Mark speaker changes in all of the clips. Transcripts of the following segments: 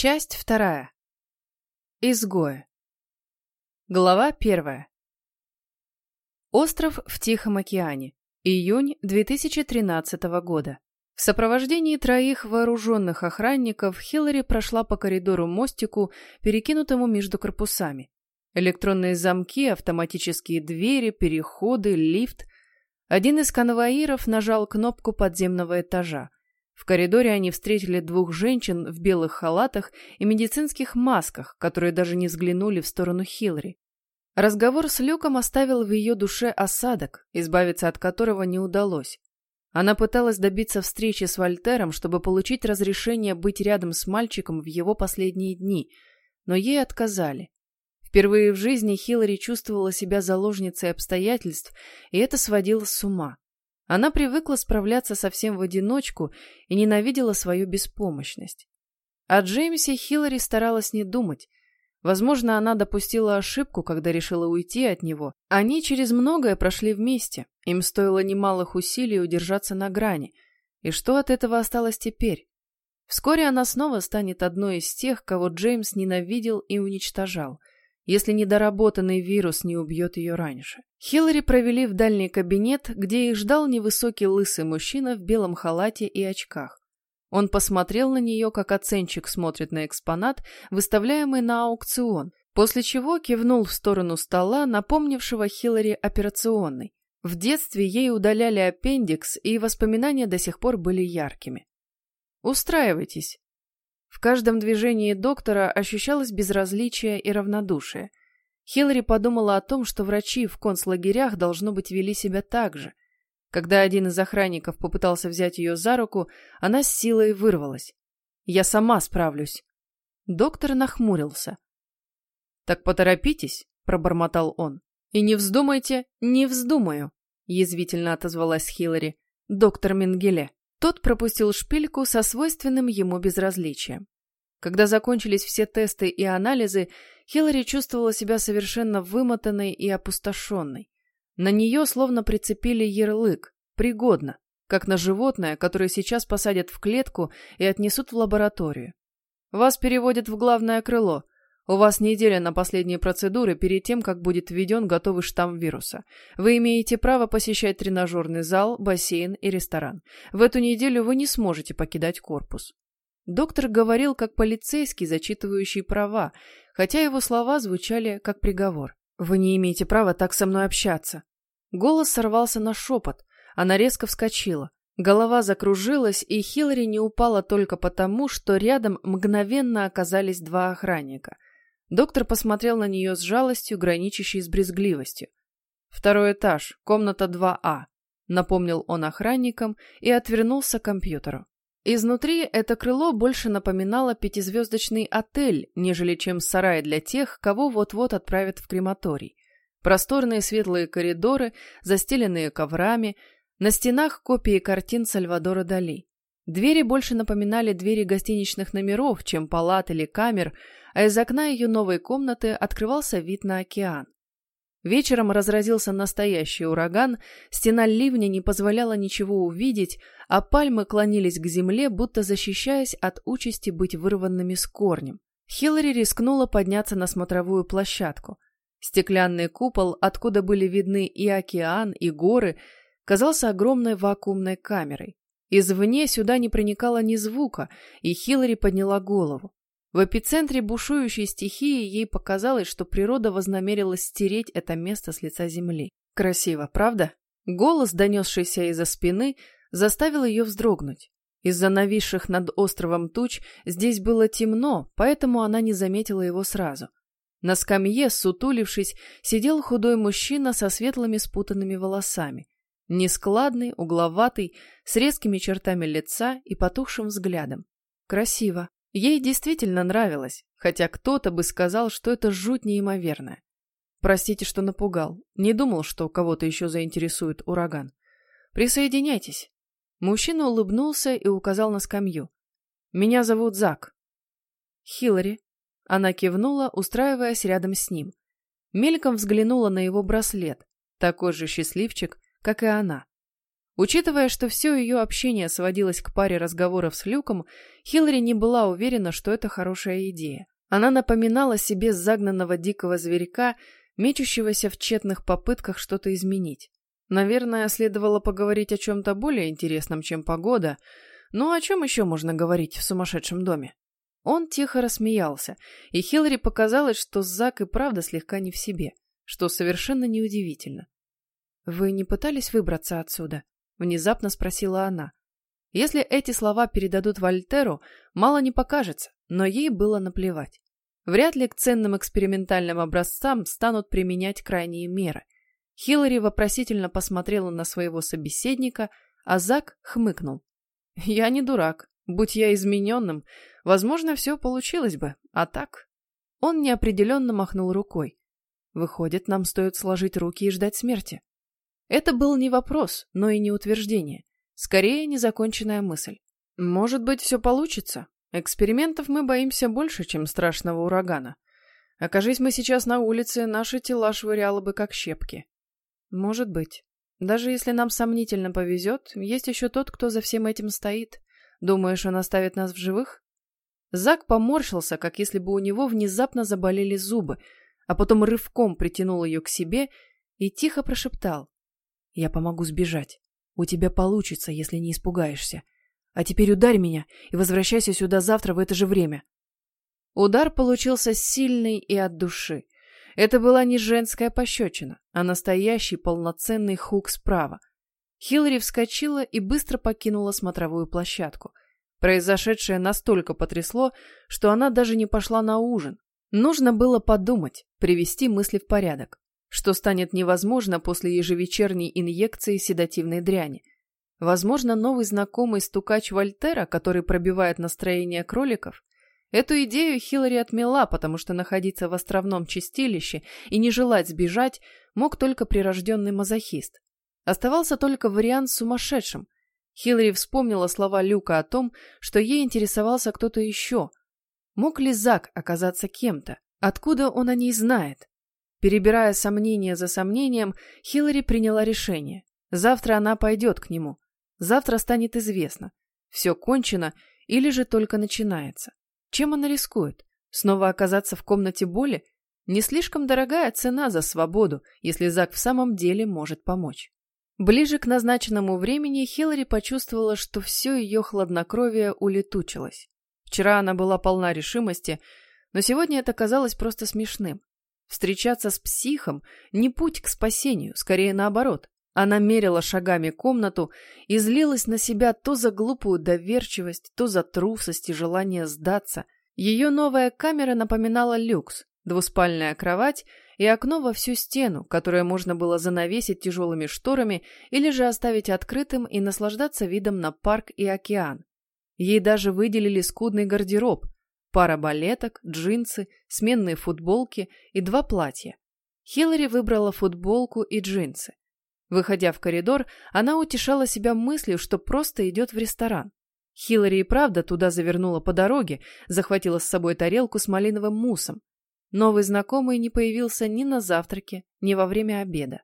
Speaker 1: Часть вторая. Изгои. Глава первая. Остров в Тихом океане. Июнь 2013 года. В сопровождении троих вооруженных охранников Хиллари прошла по коридору мостику, перекинутому между корпусами. Электронные замки, автоматические двери, переходы, лифт. Один из конвоиров нажал кнопку подземного этажа. В коридоре они встретили двух женщин в белых халатах и медицинских масках, которые даже не взглянули в сторону Хиллари. Разговор с Люком оставил в ее душе осадок, избавиться от которого не удалось. Она пыталась добиться встречи с Вольтером, чтобы получить разрешение быть рядом с мальчиком в его последние дни, но ей отказали. Впервые в жизни Хиллари чувствовала себя заложницей обстоятельств, и это сводило с ума. Она привыкла справляться совсем в одиночку и ненавидела свою беспомощность. О Джеймсе Хиллари старалась не думать. Возможно, она допустила ошибку, когда решила уйти от него. Они через многое прошли вместе. Им стоило немалых усилий удержаться на грани. И что от этого осталось теперь? Вскоре она снова станет одной из тех, кого Джеймс ненавидел и уничтожал – если недоработанный вирус не убьет ее раньше. Хиллари провели в дальний кабинет, где их ждал невысокий лысый мужчина в белом халате и очках. Он посмотрел на нее, как оценщик смотрит на экспонат, выставляемый на аукцион, после чего кивнул в сторону стола, напомнившего Хиллари операционной. В детстве ей удаляли аппендикс, и воспоминания до сих пор были яркими. «Устраивайтесь», в каждом движении доктора ощущалось безразличие и равнодушие. Хиллари подумала о том, что врачи в концлагерях должно быть вели себя так же. Когда один из охранников попытался взять ее за руку, она с силой вырвалась. «Я сама справлюсь». Доктор нахмурился. «Так поторопитесь», — пробормотал он. «И не вздумайте, не вздумаю», — язвительно отозвалась Хиллари. «Доктор Менгеле». Тот пропустил шпильку со свойственным ему безразличием. Когда закончились все тесты и анализы, Хиллари чувствовала себя совершенно вымотанной и опустошенной. На нее словно прицепили ярлык «пригодно», как на животное, которое сейчас посадят в клетку и отнесут в лабораторию. Вас переводят в главное крыло, у вас неделя на последние процедуры перед тем, как будет введен готовый штамм вируса. Вы имеете право посещать тренажерный зал, бассейн и ресторан. В эту неделю вы не сможете покидать корпус. Доктор говорил как полицейский, зачитывающий права, хотя его слова звучали как приговор. «Вы не имеете права так со мной общаться». Голос сорвался на шепот. Она резко вскочила. Голова закружилась, и Хиллари не упала только потому, что рядом мгновенно оказались два охранника – Доктор посмотрел на нее с жалостью, граничащей с брезгливостью. «Второй этаж, комната 2А», — напомнил он охранникам и отвернулся к компьютеру. Изнутри это крыло больше напоминало пятизвездочный отель, нежели чем сарай для тех, кого вот-вот отправят в крематорий. Просторные светлые коридоры, застеленные коврами, на стенах копии картин Сальвадора Дали. Двери больше напоминали двери гостиничных номеров, чем палат или камер, а из окна ее новой комнаты открывался вид на океан. Вечером разразился настоящий ураган, стена ливня не позволяла ничего увидеть, а пальмы клонились к земле, будто защищаясь от участи быть вырванными с корнем. Хиллари рискнула подняться на смотровую площадку. Стеклянный купол, откуда были видны и океан, и горы, казался огромной вакуумной камерой. Извне сюда не проникало ни звука, и Хиллари подняла голову. В эпицентре бушующей стихии ей показалось, что природа вознамерилась стереть это место с лица земли. Красиво, правда? Голос, донесшийся из-за спины, заставил ее вздрогнуть. Из-за нависших над островом туч здесь было темно, поэтому она не заметила его сразу. На скамье, сутулившись, сидел худой мужчина со светлыми спутанными волосами. Нескладный, угловатый, с резкими чертами лица и потухшим взглядом. Красиво. Ей действительно нравилось, хотя кто-то бы сказал, что это жуть неимоверная. Простите, что напугал. Не думал, что кого-то еще заинтересует ураган. Присоединяйтесь. Мужчина улыбнулся и указал на скамью. Меня зовут Зак. Хиллари. Она кивнула, устраиваясь рядом с ним. Мельком взглянула на его браслет. Такой же счастливчик, как и она. Учитывая, что все ее общение сводилось к паре разговоров с Люком, Хиллари не была уверена, что это хорошая идея. Она напоминала себе загнанного дикого зверька, мечущегося в тщетных попытках что-то изменить. Наверное, следовало поговорить о чем-то более интересном, чем погода. Но о чем еще можно говорить в сумасшедшем доме? Он тихо рассмеялся, и Хиллари показалось, что Зак и правда слегка не в себе, что совершенно неудивительно. «Вы не пытались выбраться отсюда?» — внезапно спросила она. Если эти слова передадут Вольтеру, мало не покажется, но ей было наплевать. Вряд ли к ценным экспериментальным образцам станут применять крайние меры. Хиллари вопросительно посмотрела на своего собеседника, а Зак хмыкнул. «Я не дурак. Будь я измененным, возможно, все получилось бы. А так...» Он неопределенно махнул рукой. «Выходит, нам стоит сложить руки и ждать смерти». Это был не вопрос, но и не утверждение. Скорее, незаконченная мысль. Может быть, все получится. Экспериментов мы боимся больше, чем страшного урагана. Окажись мы сейчас на улице, наши тела швыряло бы как щепки. Может быть. Даже если нам сомнительно повезет, есть еще тот, кто за всем этим стоит. Думаешь, он оставит нас в живых? Зак поморщился, как если бы у него внезапно заболели зубы, а потом рывком притянул ее к себе и тихо прошептал. Я помогу сбежать. У тебя получится, если не испугаешься. А теперь ударь меня и возвращайся сюда завтра в это же время. Удар получился сильный и от души. Это была не женская пощечина, а настоящий полноценный хук справа. Хиллари вскочила и быстро покинула смотровую площадку. Произошедшее настолько потрясло, что она даже не пошла на ужин. Нужно было подумать, привести мысли в порядок что станет невозможно после ежевечерней инъекции седативной дряни. Возможно, новый знакомый стукач Вольтера, который пробивает настроение кроликов, Эту идею Хиллари отмела, потому что находиться в островном чистилище и не желать сбежать мог только прирожденный мазохист. Оставался только вариант с сумасшедшим. Хиллари вспомнила слова Люка о том, что ей интересовался кто-то еще. Мог ли Зак оказаться кем-то? Откуда он о ней знает? Перебирая сомнение за сомнением, Хиллари приняла решение. Завтра она пойдет к нему. Завтра станет известно. Все кончено или же только начинается. Чем она рискует? Снова оказаться в комнате боли? Не слишком дорогая цена за свободу, если Зак в самом деле может помочь. Ближе к назначенному времени Хиллари почувствовала, что все ее хладнокровие улетучилось. Вчера она была полна решимости, но сегодня это казалось просто смешным. Встречаться с психом – не путь к спасению, скорее наоборот. Она мерила шагами комнату и злилась на себя то за глупую доверчивость, то за трусость и желание сдаться. Ее новая камера напоминала люкс, двуспальная кровать и окно во всю стену, которое можно было занавесить тяжелыми шторами или же оставить открытым и наслаждаться видом на парк и океан. Ей даже выделили скудный гардероб – Пара балеток, джинсы, сменные футболки и два платья. Хиллари выбрала футболку и джинсы. Выходя в коридор, она утешала себя мыслью, что просто идет в ресторан. Хиллари и правда туда завернула по дороге, захватила с собой тарелку с малиновым муссом. Новый знакомый не появился ни на завтраке, ни во время обеда.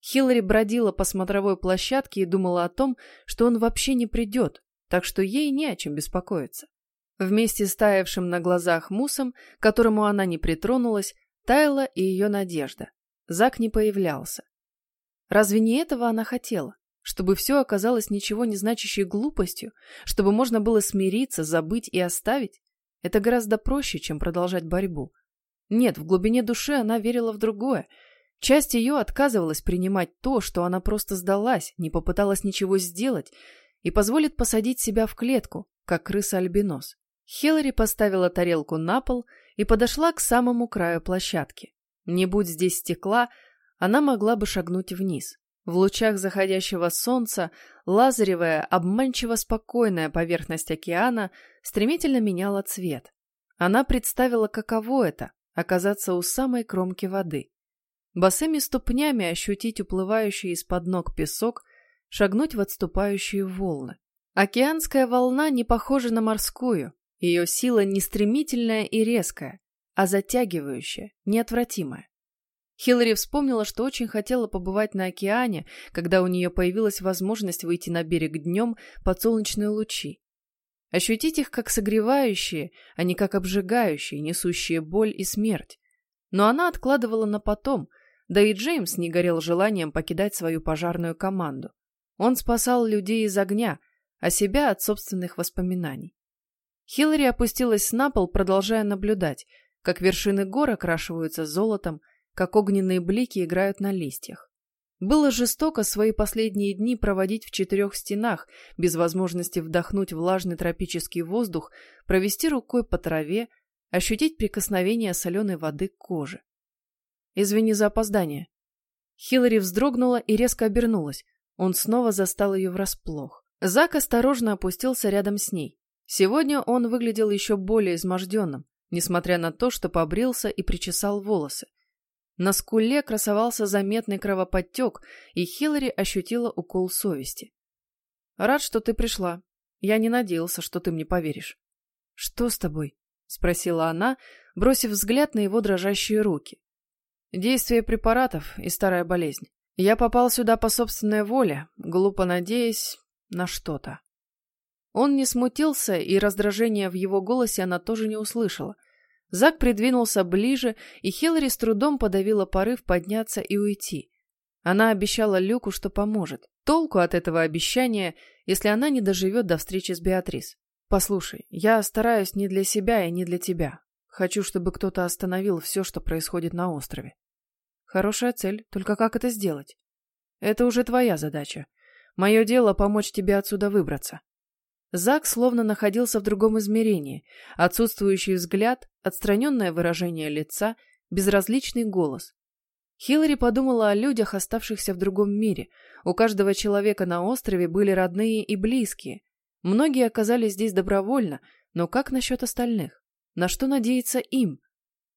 Speaker 1: Хиллари бродила по смотровой площадке и думала о том, что он вообще не придет, так что ей не о чем беспокоиться. Вместе с таявшим на глазах мусом, которому она не притронулась, таяла и ее надежда. Зак не появлялся. Разве не этого она хотела? Чтобы все оказалось ничего не значащей глупостью? Чтобы можно было смириться, забыть и оставить? Это гораздо проще, чем продолжать борьбу. Нет, в глубине души она верила в другое. Часть ее отказывалась принимать то, что она просто сдалась, не попыталась ничего сделать и позволит посадить себя в клетку, как крыса-альбинос. Хиллари поставила тарелку на пол и подошла к самому краю площадки. Не будь здесь стекла, она могла бы шагнуть вниз. В лучах заходящего солнца лазаревая, обманчиво спокойная поверхность океана стремительно меняла цвет. Она представила, каково это — оказаться у самой кромки воды. Босыми ступнями ощутить уплывающий из-под ног песок, шагнуть в отступающие волны. Океанская волна не похожа на морскую, ее сила не стремительная и резкая, а затягивающая, неотвратимая. Хиллари вспомнила, что очень хотела побывать на океане, когда у нее появилась возможность выйти на берег днем под солнечные лучи. Ощутить их как согревающие, а не как обжигающие, несущие боль и смерть. Но она откладывала на потом, да и Джеймс не горел желанием покидать свою пожарную команду. Он спасал людей из огня, а себя от собственных воспоминаний. Хиллари опустилась на пол, продолжая наблюдать, как вершины гор окрашиваются золотом, как огненные блики играют на листьях. Было жестоко свои последние дни проводить в четырех стенах, без возможности вдохнуть влажный тропический воздух, провести рукой по траве, ощутить прикосновение соленой воды к коже. «Извини за опоздание». Хиллари вздрогнула и резко обернулась. Он снова застал ее врасплох. Зак осторожно опустился рядом с ней. Сегодня он выглядел еще более изможденным, несмотря на то, что побрился и причесал волосы. На скуле красовался заметный кровоподтек, и Хиллари ощутила укол совести. «Рад, что ты пришла. Я не надеялся, что ты мне поверишь». «Что с тобой?» — спросила она, бросив взгляд на его дрожащие руки. «Действие препаратов и старая болезнь. Я попал сюда по собственной воле, глупо надеясь на что-то». Он не смутился, и раздражения в его голосе она тоже не услышала. Зак придвинулся ближе, и Хиллари с трудом подавила порыв подняться и уйти. Она обещала Люку, что поможет. Толку от этого обещания, если она не доживет до встречи с Беатрис. «Послушай, я стараюсь не для себя и не для тебя. Хочу, чтобы кто-то остановил все, что происходит на острове. Хорошая цель, только как это сделать? Это уже твоя задача. Мое дело помочь тебе отсюда выбраться. Зак словно находился в другом измерении. Отсутствующий взгляд, отстраненное выражение лица, безразличный голос. Хиллари подумала о людях, оставшихся в другом мире. У каждого человека на острове были родные и близкие. Многие оказались здесь добровольно, но как насчет остальных? На что надеяться им?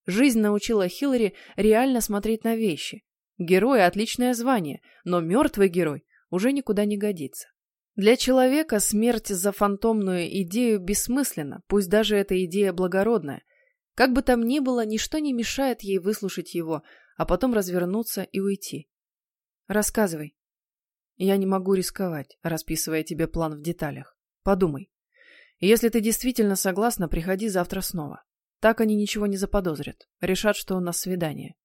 Speaker 1: Жизнь научила Хиллари реально смотреть на вещи. Герой – отличное звание, но мертвый герой уже никуда не годится. Для человека смерть за фантомную идею бессмысленна, пусть даже эта идея благородная. Как бы там ни было, ничто не мешает ей выслушать его, а потом развернуться и уйти. Рассказывай. Я не могу рисковать, расписывая тебе план в деталях. Подумай. Если ты действительно согласна, приходи завтра снова. Так они ничего не заподозрят. Решат, что у нас свидание.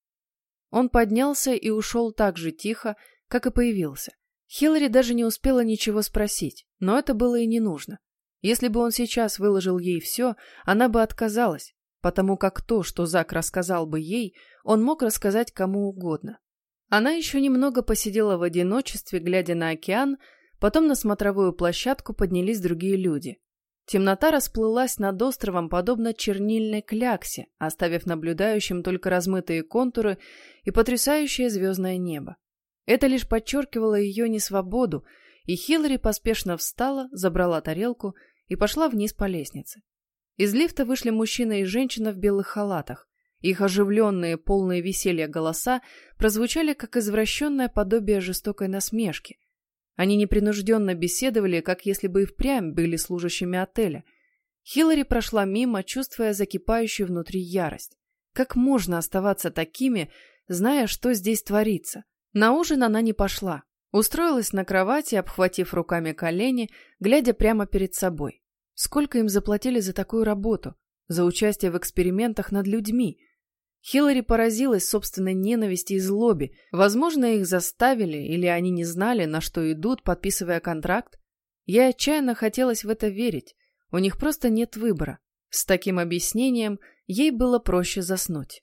Speaker 1: Он поднялся и ушел так же тихо, как и появился. Хиллари даже не успела ничего спросить, но это было и не нужно. Если бы он сейчас выложил ей все, она бы отказалась, потому как то, что Зак рассказал бы ей, он мог рассказать кому угодно. Она еще немного посидела в одиночестве, глядя на океан, потом на смотровую площадку поднялись другие люди. Темнота расплылась над островом, подобно чернильной кляксе, оставив наблюдающим только размытые контуры и потрясающее звездное небо. Это лишь подчеркивало ее несвободу, и Хиллари поспешно встала, забрала тарелку и пошла вниз по лестнице. Из лифта вышли мужчина и женщина в белых халатах. Их оживленные, полные веселья голоса прозвучали как извращенное подобие жестокой насмешки. Они непринужденно беседовали, как если бы и впрямь были служащими отеля. Хиллари прошла мимо, чувствуя закипающую внутри ярость. Как можно оставаться такими, зная, что здесь творится? На ужин она не пошла. Устроилась на кровати, обхватив руками колени, глядя прямо перед собой. Сколько им заплатили за такую работу? За участие в экспериментах над людьми? Хиллари поразилась собственной ненависти и злобе. Возможно, их заставили, или они не знали, на что идут, подписывая контракт. Ей отчаянно хотелось в это верить. У них просто нет выбора. С таким объяснением ей было проще заснуть.